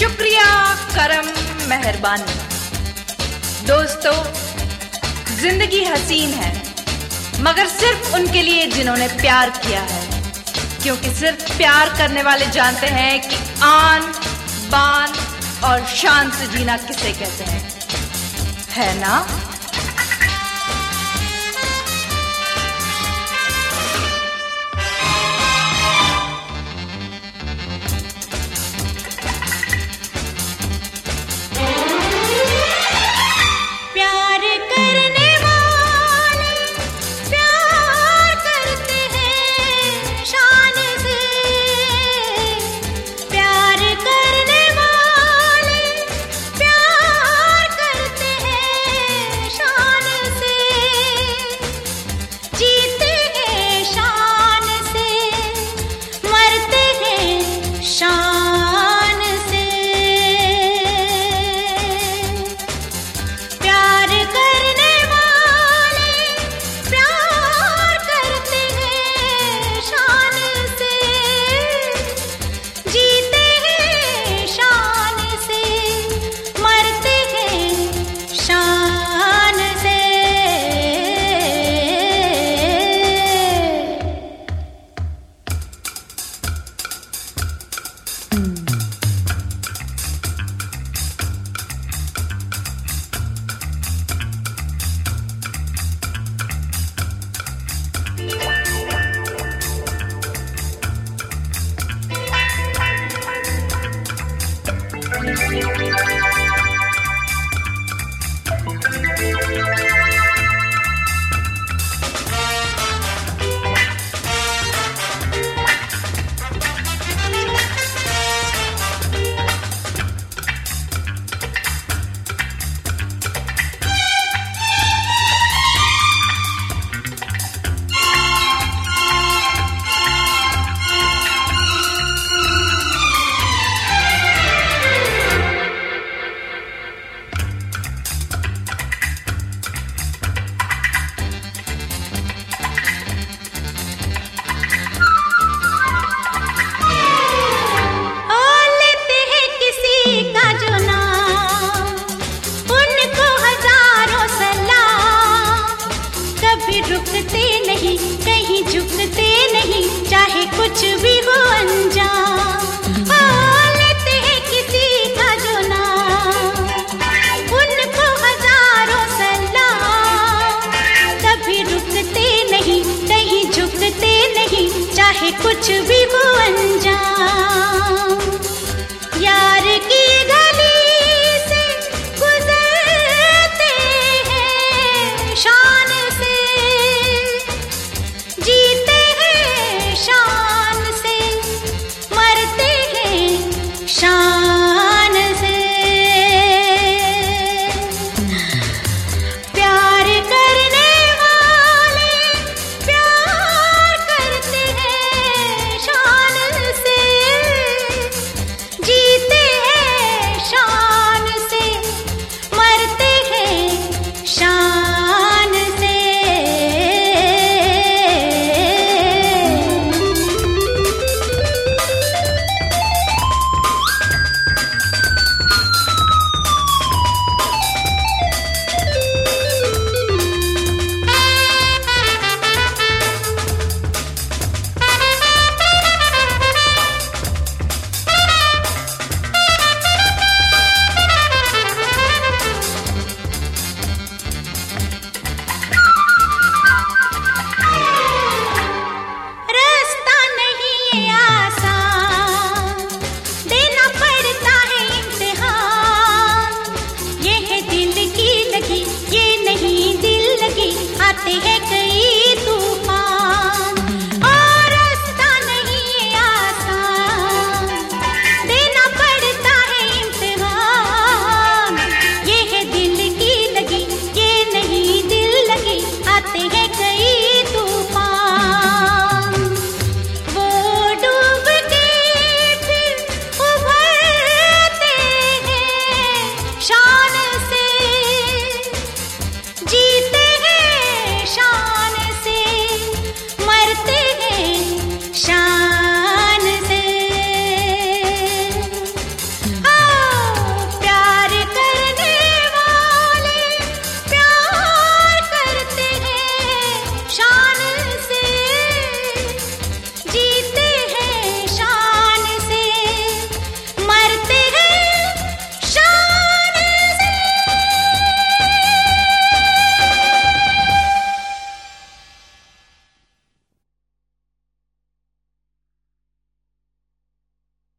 करम मेहरबानी। दोस्तों, ज़िंदगी हसीन है, मगर सिर्फ़ उनके लिए जिन्होंने प्यार किया है। क्योंकि सिर्फ़ प्यार करने वाले जानते हैं कि आन, बान और शान से जीना किसे कहते हैं। है ना? कुछ